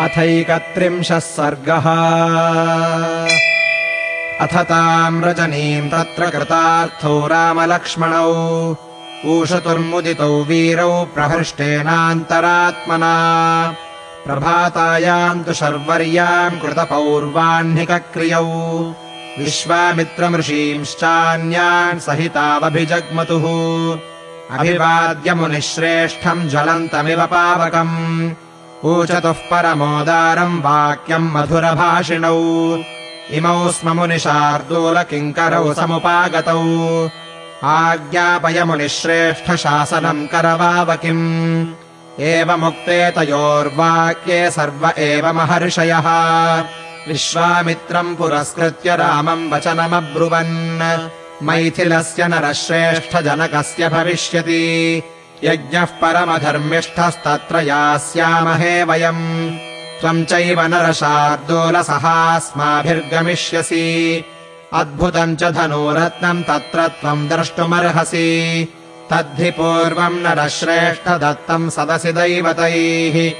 अथैकत्रिंशः सर्गः। अथ ताम् रजनीम् तत्र कृतार्थौ रामलक्ष्मणौ। ऊषतुर्मुदितौ वीरौ प्रहृष्टेनान्तरात्मना। प्रभातायाम् तु शर्वर्याम् कृतपौर्वाह्निकक्रियौ। विश्वामित्रमृषींश्चान्यान् सहितावभिजग्मतुः। अभिवाद्यमुनिश्रेष्ठम् ज्वलन्तमिव पावकम् ऊचतुः परमोदारम् वाक्यम् मधुरभाषिणौ। इमौ स्म मुनिशार्दूलकिङ्करौ समुपागतौ। आज्ञापयमुनिश्रेष्ठशासनम् करवावकिम्। एवमुक्ते तयोर्वाक्ये सर्व एव महर्षयः। विश्वामित्रम् पुरस्कृत्य रामम् वचनमब्रुवन्। मैथिलस्य नरश्रेष्ठजनकस्य भविष्यति यज्ञः परमधर्मिष्ठस्तत्र यास्यामहे वयम्। त्वम् चैव नरशार्दूलसहास्माभिर्गमिष्यसि। अद्भुतम् च धनूरत्नम् तत्र त्वम् द्रष्टुमर्हसि। तद्धि पूर्वम् नरश्रेष्ठ दत्तम् सदसि दैवतैः।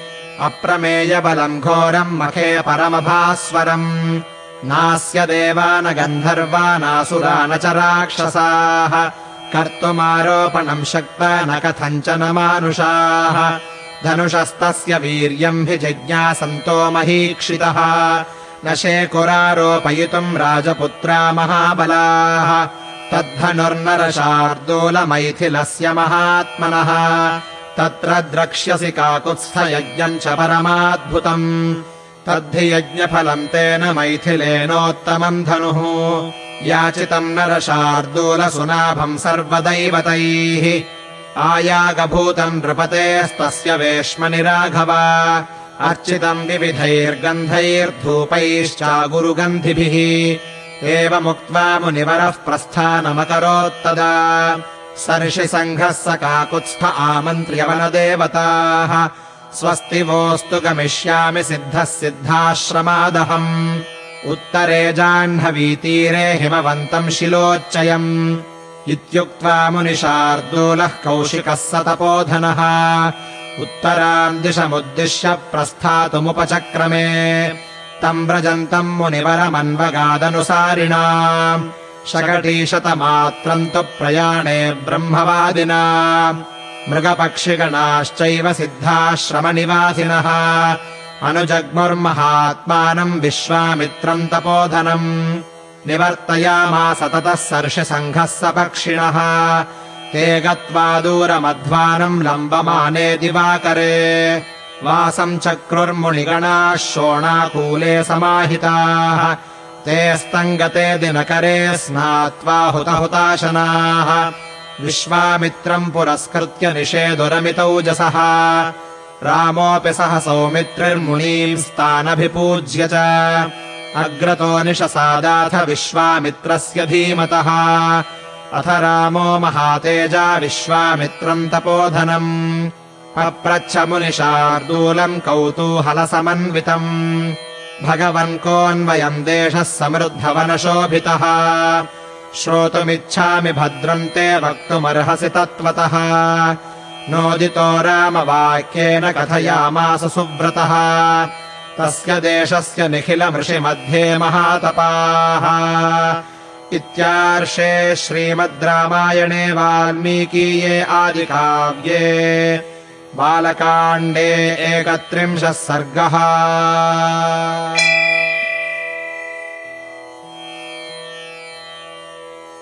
अप्रमेयबलम् घोरम् मखे परमभास्वरम्। नास्य देवा न गन्धर्वा नासुरा न च राक्षसाः कर्तुमारोपणम् शक्ता न कथञ्चन मानुषाः। धनुषस्तस्य वीर्यम् हि जिज्ञासन्तो महीक्षितः। न शेकुरारोपयितुम् राजपुत्रा महाबलाः। तद्धनुर्नरशार्दूलमैथिलस्य महात्मनः। तत्र द्रक्ष्यसि काकुत्स्थयज्ञम् च परमाद्भुतम्। तद्धि यज्ञफलम् तेन मैथिलेनोत्तमम् धनुः याचितम् नरशार्दूलसुनाभम् सर्वदैवतैः। आयागभूतम् नृपतेस्तस्य वेश्मनि राघव अर्चितम् विविधैर्गन्धैर्धूपैश्चागुरुगन्धिभिः एवमुक्त्वा मुनिवरः प्रस्थानमकरोत्तदा। सर्षिसङ्घः स काकुत्स्थ आमन्त्र्य वनदेवताः। स्वस्ति वोऽस्तु गमिष्यामि सिद्धः सिद्धाश्रमादहम् उत्तरे जाह्नवीतीरे हिमवन्तम् शिलोच्चयम् इत्युक्त्वा मुनिशार्दूलः कौशिकः स तपोधनः। उत्तराम् दिशमुद्दिश्य प्रस्थातुमुपचक्रमे। तम् व्रजन्तम् मुनिवरमन्वगादनुसारिणा। शकटीशतमात्रम् तु प्रयाणे ब्रह्मवादिना। मृगपक्षिगणाश्चैव सिद्धाश्रमनिवासिनः अनुजग्मुर्महात्मानम् विश्वामित्रम् तपोधनम् निवर्तयामास ततः सर्षसङ्घः स पक्षिणः ते गत्वा दूरमध्वानम् लम्बमाने दिवाकरे वासम् चक्रुर्मुनिगणाः शोणाकूले समाहिताः ते स्तङ्गते दिनकरे स्नात्वा हुतहुताशनाः विश्वामित्रम् पुरस्कृत्य निषेदुरमितौजसः रामोऽपि सह सौमित्रिर्मुनीम् स्थानभिपूज्य च। अग्रतो निशसादाथ विश्वामित्रस्य धीमतः। अथ रामो महातेजा विश्वामित्रम् तपोधनम्। पप्रच्छ मुनिशार्दूलम् कौतूहलसमन्वितम्। भगवन् कोऽन्वयम् देशः समृद्धवनशोभितः। श्रोतुमिच्छामि भद्रम् ते वक्तुमर्हसि तत्त्वतः नोदितो रामवाक्येन कथयामास सुव्रतः। तस्य देशस्य निखिलमृषिमध्ये महातपाः। इत्यार्षे श्रीमद् रामायणे वाल्मीकीये आदिकाव्ये। बालकाण्डे एकत्रिंशः सर्गः